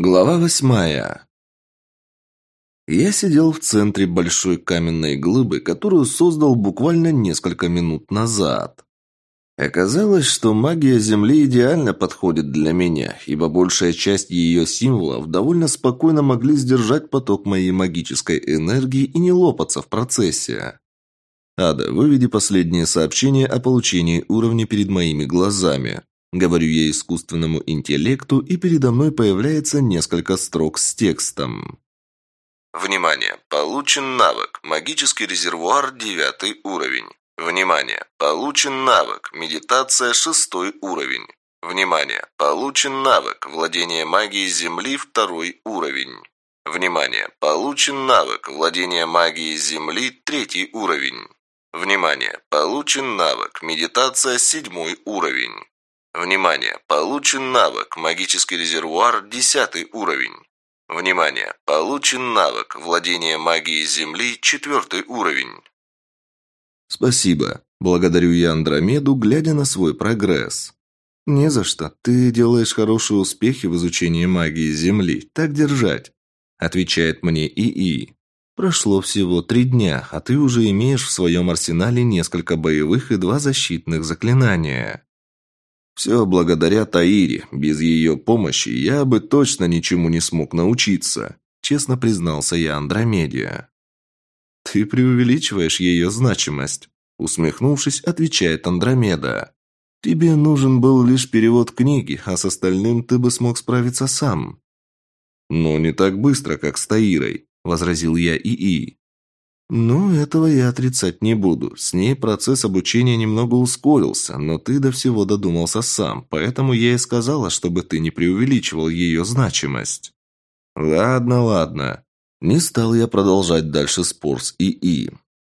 Глава восьмая. Я сидел в центре большой каменной глыбы, которую создал буквально несколько минут назад. Оказалось, что магия Земли идеально подходит для меня, ибо большая часть ее символов довольно спокойно могли сдержать поток моей магической энергии и не лопаться в процессе. Ада, выведи последнее сообщение о получении уровня перед моими глазами. Говорю я искусственному интеллекту, и передо мной появляется несколько строк с текстом. Внимание! Получен навык. Магический резервуар девятый уровень. Внимание! Получен навык. Медитация шестой уровень. Внимание! Получен навык. Владение магией Земли второй уровень. Внимание! Получен навык. Владение магией Земли третий уровень. Внимание! Получен навык. Медитация седьмой уровень. Внимание! Получен навык «Магический резервуар» 10 уровень. Внимание! Получен навык «Владение магией Земли» 4 уровень. Спасибо. Благодарю я Андромеду, глядя на свой прогресс. Не за что. Ты делаешь хорошие успехи в изучении магии Земли. Так держать. Отвечает мне ИИ. Прошло всего три дня, а ты уже имеешь в своем арсенале несколько боевых и два защитных заклинания. Все благодаря Таире. Без ее помощи я бы точно ничему не смог научиться. Честно признался я Андромедия. Ты преувеличиваешь ее значимость. Усмехнувшись, отвечает Андромеда. Тебе нужен был лишь перевод книги, а с остальным ты бы смог справиться сам. Но не так быстро, как с Таирой, возразил я ИИ. «Ну, этого я отрицать не буду. С ней процесс обучения немного ускорился, но ты до всего додумался сам, поэтому я и сказала, чтобы ты не преувеличивал ее значимость». «Ладно, ладно». Не стал я продолжать дальше спор с ИИ.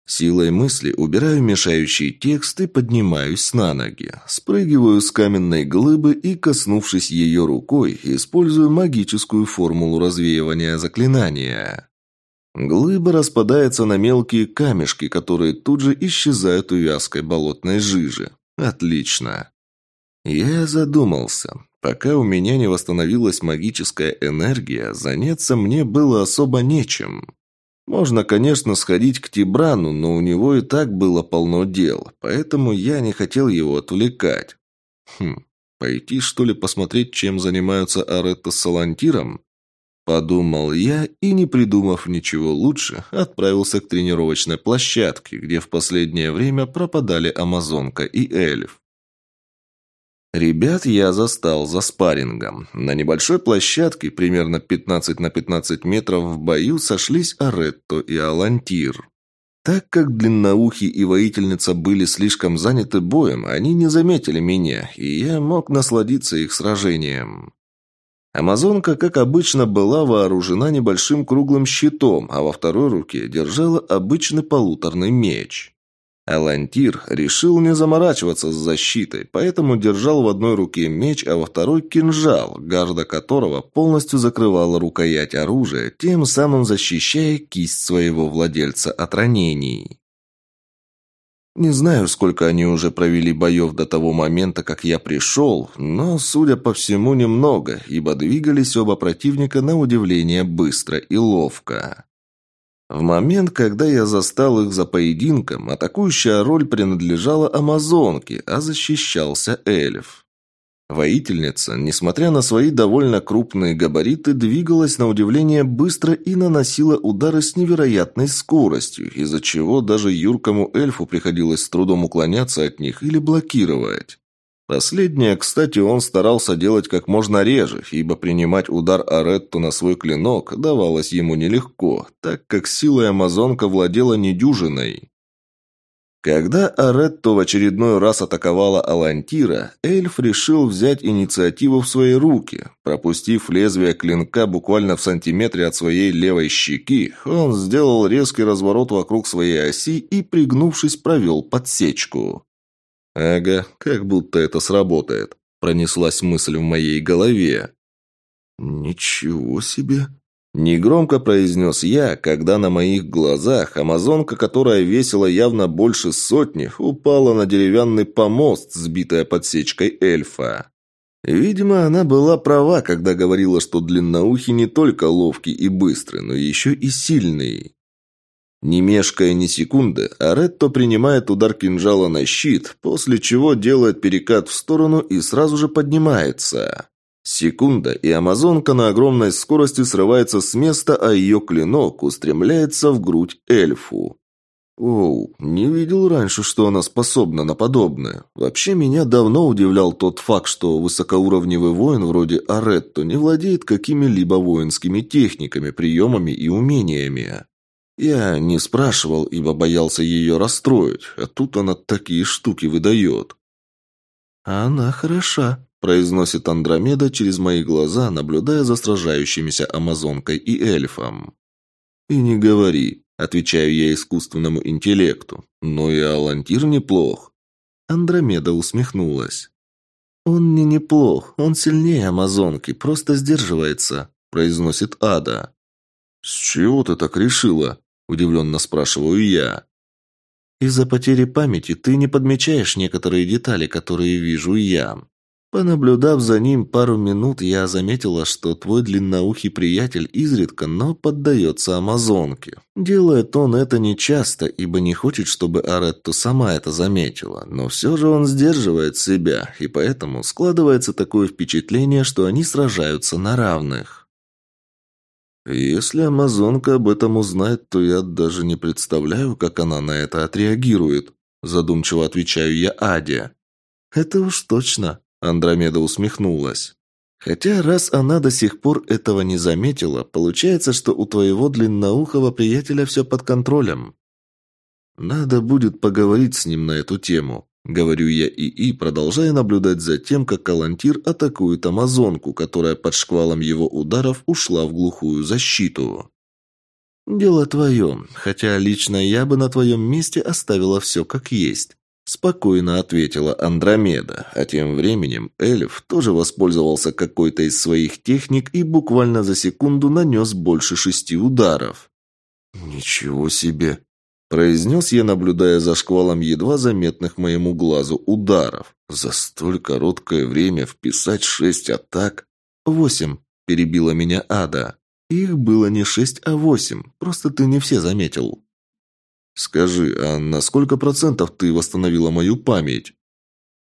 Силой мысли убираю мешающий текст и поднимаюсь на ноги. Спрыгиваю с каменной глыбы и, коснувшись ее рукой, использую магическую формулу развеивания заклинания. Глыба распадается на мелкие камешки, которые тут же исчезают у вязкой болотной жижи. Отлично. Я задумался. Пока у меня не восстановилась магическая энергия, заняться мне было особо нечем. Можно, конечно, сходить к Тибрану, но у него и так было полно дел, поэтому я не хотел его отвлекать. Хм, пойти что ли посмотреть, чем занимаются Аретта с Салантиром? Подумал я и, не придумав ничего лучше, отправился к тренировочной площадке, где в последнее время пропадали Амазонка и Эльф. Ребят я застал за спаррингом. На небольшой площадке, примерно 15 на 15 метров в бою, сошлись Аретто и Алантир. Так как длинноухий и воительница были слишком заняты боем, они не заметили меня, и я мог насладиться их сражением. Амазонка, как обычно, была вооружена небольшим круглым щитом, а во второй руке держала обычный полуторный меч. Алантир решил не заморачиваться с защитой, поэтому держал в одной руке меч, а во второй кинжал, гарда которого полностью закрывала рукоять оружия, тем самым защищая кисть своего владельца от ранений. Не знаю, сколько они уже провели боев до того момента, как я пришел, но, судя по всему, немного, ибо двигались оба противника на удивление быстро и ловко. В момент, когда я застал их за поединком, атакующая роль принадлежала Амазонке, а защищался эльф. Воительница, несмотря на свои довольно крупные габариты, двигалась на удивление быстро и наносила удары с невероятной скоростью, из-за чего даже юркому эльфу приходилось с трудом уклоняться от них или блокировать. Последнее, кстати, он старался делать как можно реже, ибо принимать удар Аретту на свой клинок давалось ему нелегко, так как силой амазонка владела недюжиной. Когда Аретто в очередной раз атаковала Алантира, эльф решил взять инициативу в свои руки. Пропустив лезвие клинка буквально в сантиметре от своей левой щеки, он сделал резкий разворот вокруг своей оси и, пригнувшись, провел подсечку. «Ага, как будто это сработает», – пронеслась мысль в моей голове. «Ничего себе!» Негромко произнес я, когда на моих глазах амазонка, которая весила явно больше сотни, упала на деревянный помост, сбитая подсечкой эльфа. Видимо, она была права, когда говорила, что длинноухий не только ловкий и быстрый, но еще и сильный. Не мешкая ни секунды, Аретто принимает удар кинжала на щит, после чего делает перекат в сторону и сразу же поднимается. Секунда, и амазонка на огромной скорости срывается с места, а ее клинок устремляется в грудь эльфу. Оу, не видел раньше, что она способна на подобное. Вообще меня давно удивлял тот факт, что высокоуровневый воин вроде Аретто не владеет какими-либо воинскими техниками, приемами и умениями. Я не спрашивал, ибо боялся ее расстроить, а тут она такие штуки выдает. «Она хороша», – произносит Андромеда через мои глаза, наблюдая за сражающимися амазонкой и эльфом. «И не говори», Отвечаю я искусственному интеллекту. Но и Алантир неплох. Андромеда усмехнулась. «Он не неплох, он сильнее Амазонки, просто сдерживается», – произносит Ада. «С чего ты так решила?» – удивленно спрашиваю я. «Из-за потери памяти ты не подмечаешь некоторые детали, которые вижу я. Понаблюдав за ним пару минут, я заметила, что твой длинноухий приятель изредка, но поддается амазонке. Делает он это нечасто, ибо не хочет, чтобы Аретто сама это заметила, но все же он сдерживает себя, и поэтому складывается такое впечатление, что они сражаются на равных. Если амазонка об этом узнает, то я даже не представляю, как она на это отреагирует, задумчиво отвечаю я Аде. Это уж точно, Андромеда усмехнулась. Хотя раз она до сих пор этого не заметила, получается, что у твоего длинноухого приятеля все под контролем. Надо будет поговорить с ним на эту тему, говорю я ИИ, продолжая наблюдать за тем, как Калантир атакует амазонку, которая под шквалом его ударов ушла в глухую защиту. Дело твое, хотя лично я бы на твоем месте оставила все как есть. Спокойно ответила Андромеда, а тем временем эльф тоже воспользовался какой-то из своих техник и буквально за секунду нанес больше шести ударов. «Ничего себе!» – произнес я, наблюдая за шквалом едва заметных моему глазу ударов. «За столь короткое время вписать шесть атак?» «Восемь», – перебила меня Ада. «Их было не шесть, а восемь, просто ты не все заметил». «Скажи, а на сколько процентов ты восстановила мою память?»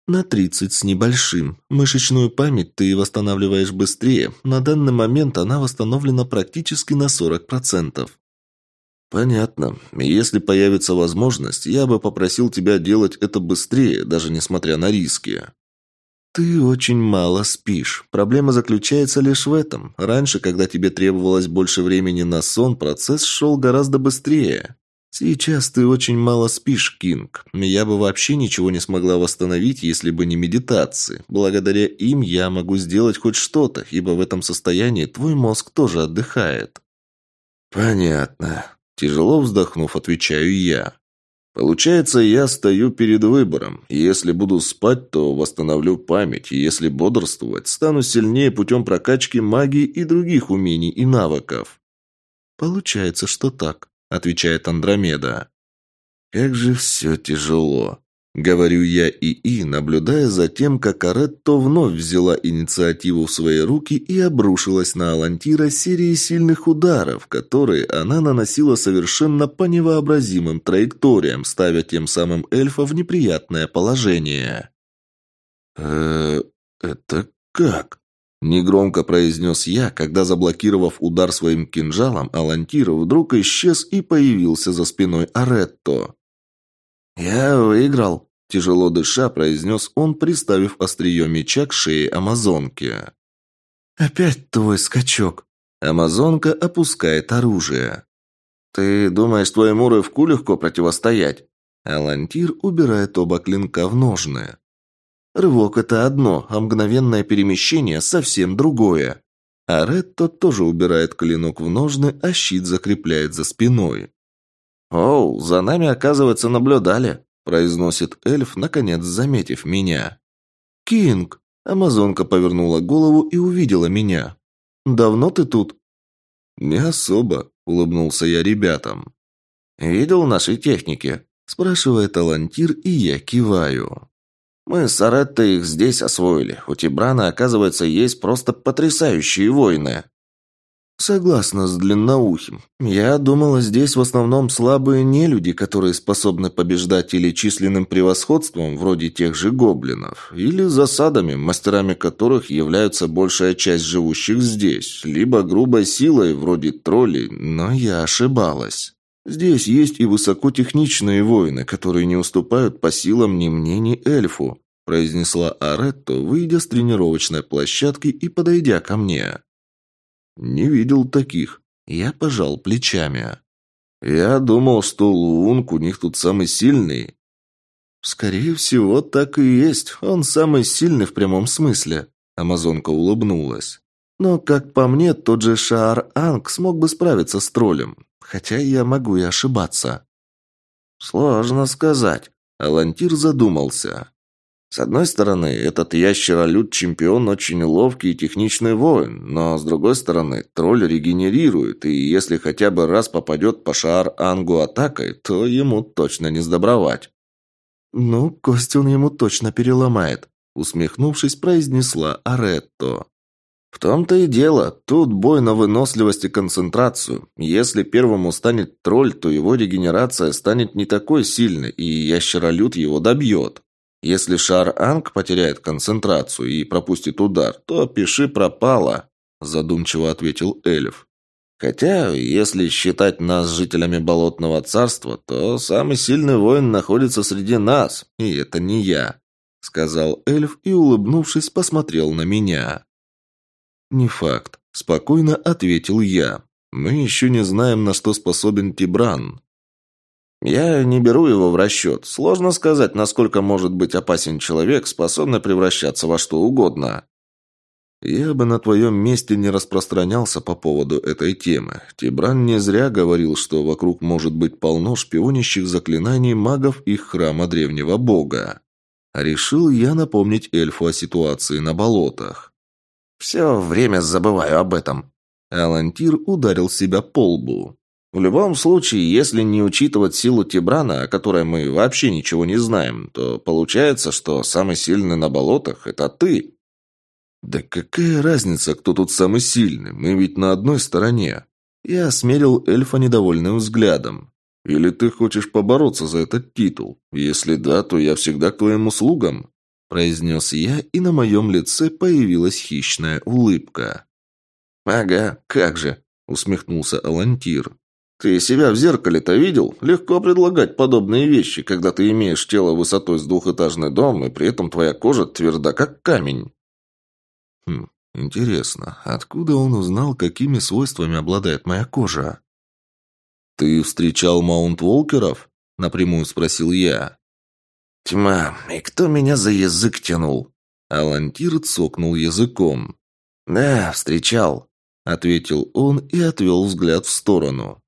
«На 30 с небольшим. Мышечную память ты восстанавливаешь быстрее. На данный момент она восстановлена практически на 40%. «Понятно. Если появится возможность, я бы попросил тебя делать это быстрее, даже несмотря на риски». «Ты очень мало спишь. Проблема заключается лишь в этом. Раньше, когда тебе требовалось больше времени на сон, процесс шел гораздо быстрее. «Сейчас ты очень мало спишь, Кинг. Я бы вообще ничего не смогла восстановить, если бы не медитации. Благодаря им я могу сделать хоть что-то, ибо в этом состоянии твой мозг тоже отдыхает». «Понятно». Тяжело вздохнув, отвечаю я. «Получается, я стою перед выбором. Если буду спать, то восстановлю память, и если бодрствовать, стану сильнее путем прокачки магии и других умений и навыков». «Получается, что так», – отвечает Андромеда. «Как же все тяжело», – говорю я ИИ, наблюдая за тем, как Аретто вновь взяла инициативу в свои руки и обрушилась на Алантира серией сильных ударов, которые она наносила совершенно по невообразимым траекториям, ставя тем самым эльфа в неприятное положение. «Э, это как?» Негромко произнес я, когда, заблокировав удар своим кинжалом, Алантир вдруг исчез и появился за спиной Аретто. «Я выиграл», – тяжело дыша произнес он, приставив острие меча к шее Амазонки. «Опять твой скачок». Амазонка опускает оружие. «Ты думаешь, твоему рывку легко противостоять?» Алантир убирает оба клинка в ножны. Рывок – это одно, а мгновенное перемещение – совсем другое. А Ретто тоже убирает клинок в ножны, а щит закрепляет за спиной. «Оу, за нами, оказывается, наблюдали», – произносит эльф, наконец заметив меня. «Кинг!» – амазонка повернула голову и увидела меня. «Давно ты тут?» «Не особо», – улыбнулся я ребятам. «Видел наши техники?» – спрашивает Алантир, и я киваю. Мы с Ареттой их здесь освоили. У Тибрана, оказывается, есть просто потрясающие воины». Согласна с длинноухим. Я думала, здесь в основном слабые нелюди, которые способны побеждать или численным превосходством, вроде тех же гоблинов, или засадами, мастерами которых являются большая часть живущих здесь, либо грубой силой, вроде троллей, но я ошибалась. Здесь есть и высокотехничные воины, которые не уступают по силам ни мне, ни эльфу, произнесла Аретто, выйдя с тренировочной площадки и подойдя ко мне. «Не видел таких». Я пожал плечами. «Я думал, что Луунг у них тут самый сильный». «Скорее всего, так и есть. Он самый сильный в прямом смысле», — Амазонка улыбнулась. «Но, как по мне, тот же Шаар Анг смог бы справиться с троллем. Хотя я могу и ошибаться». «Сложно сказать», — Алантир задумался. С одной стороны, этот ящеролюд-чемпион очень ловкий и техничный воин, но с другой стороны, тролль регенерирует, и если хотя бы раз попадет по шар Ангу атакой, то ему точно не сдобровать. «Ну, кость он ему точно переломает», — усмехнувшись, произнесла Аретто. «В том-то и дело. Тут бой на выносливость и концентрацию. Если первому станет тролль, то его регенерация станет не такой сильной, и ящеролюд его добьет. Если шар Анг потеряет концентрацию и пропустит удар, то пиши пропало», – задумчиво ответил Эльф. «Хотя, если считать нас жителями Болотного Царства, то самый сильный воин находится среди нас, и это не я», – сказал эльф и, улыбнувшись, посмотрел на меня. «Не факт», – спокойно ответил я. «Мы еще не знаем, на что способен Тибран. Я не беру его в расчет. Сложно сказать, насколько может быть опасен человек, способный превращаться во что угодно. Я бы на твоем месте не распространялся по поводу этой темы. Тибран не зря говорил, что вокруг может быть полно шпионящих заклинаний магов их храма древнего бога. Решил я напомнить эльфу о ситуации на болотах. «Все время забываю об этом». Алантир ударил себя по лбу. В любом случае, если не учитывать силу Тибрана, о которой мы вообще ничего не знаем, то получается, что самый сильный на болотах – это ты. Да какая разница, кто тут самый сильный? Мы ведь на одной стороне. Я осмерил эльфа недовольным взглядом. Или ты хочешь побороться за этот титул? Если да, то я всегда к твоим услугам. Произнес я, и на моем лице появилась хищная улыбка. «Ага, как же!» – усмехнулся Алантир. Ты себя в зеркале-то видел? Легко предлагать подобные вещи, когда ты имеешь тело высотой с двухэтажный дом, и при этом твоя кожа тверда, как камень. Хм, интересно, откуда он узнал, какими свойствами обладает моя кожа? Ты встречал Маунт-Волкеров? Напрямую спросил я. Тьма, и кто меня за язык тянул? Алантир цокнул языком. «Да, встречал», — ответил он и отвел взгляд в сторону.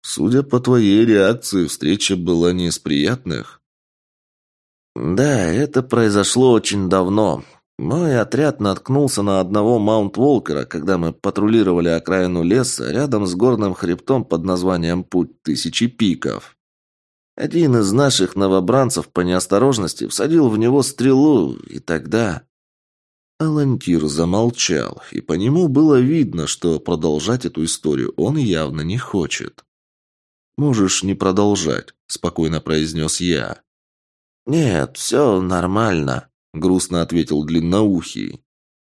Судя по твоей реакции, встреча была не из приятных. Да, это произошло очень давно. Мой отряд наткнулся на одного Маунт-Волкера, когда мы патрулировали окраину леса рядом с горным хребтом под названием «Путь тысячи пиков». Один из наших новобранцев по неосторожности всадил в него стрелу, и тогда... Алантир замолчал, и по нему было видно, что продолжать эту историю он явно не хочет. «Можешь не продолжать», – спокойно произнес я. «Нет, все нормально», – грустно ответил длинноухий.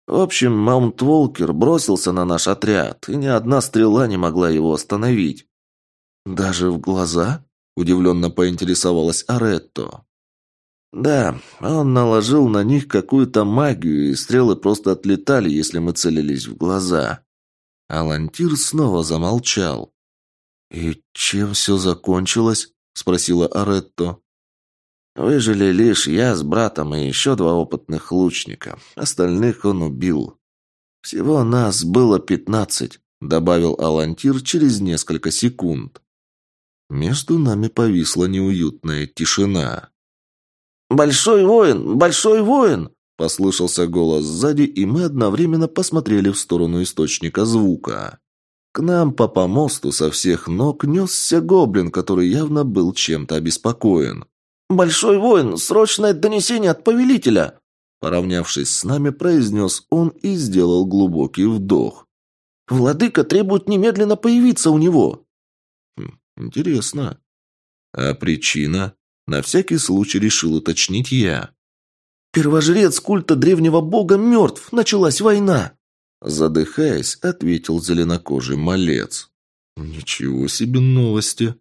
«В общем, Маунт Волкер бросился на наш отряд, и ни одна стрела не могла его остановить». «Даже в глаза?» – удивленно поинтересовалась Аретто. «Да, он наложил на них какую-то магию, и стрелы просто отлетали, если мы целились в глаза». Алантир снова замолчал. «И чем все закончилось?» – спросила Аретто. «Выжили лишь я с братом и еще два опытных лучника. Остальных он убил. Всего нас было пятнадцать», – добавил Алантир через несколько секунд. Между нами повисла неуютная тишина. «Большой воин! Большой воин!» Послышался голос сзади, и мы одновременно посмотрели в сторону источника звука. К нам по помосту со всех ног несся гоблин, который явно был чем-то обеспокоен. «Большой воин, срочное донесение от повелителя!» Поравнявшись с нами, произнес он и сделал глубокий вдох. «Владыка требует немедленно появиться у него!» «Интересно. А причина?» На всякий случай решил уточнить я. «Первожрец культа древнего бога мертв. Началась война!» Задыхаясь, ответил зеленокожий малец. «Ничего себе новости!»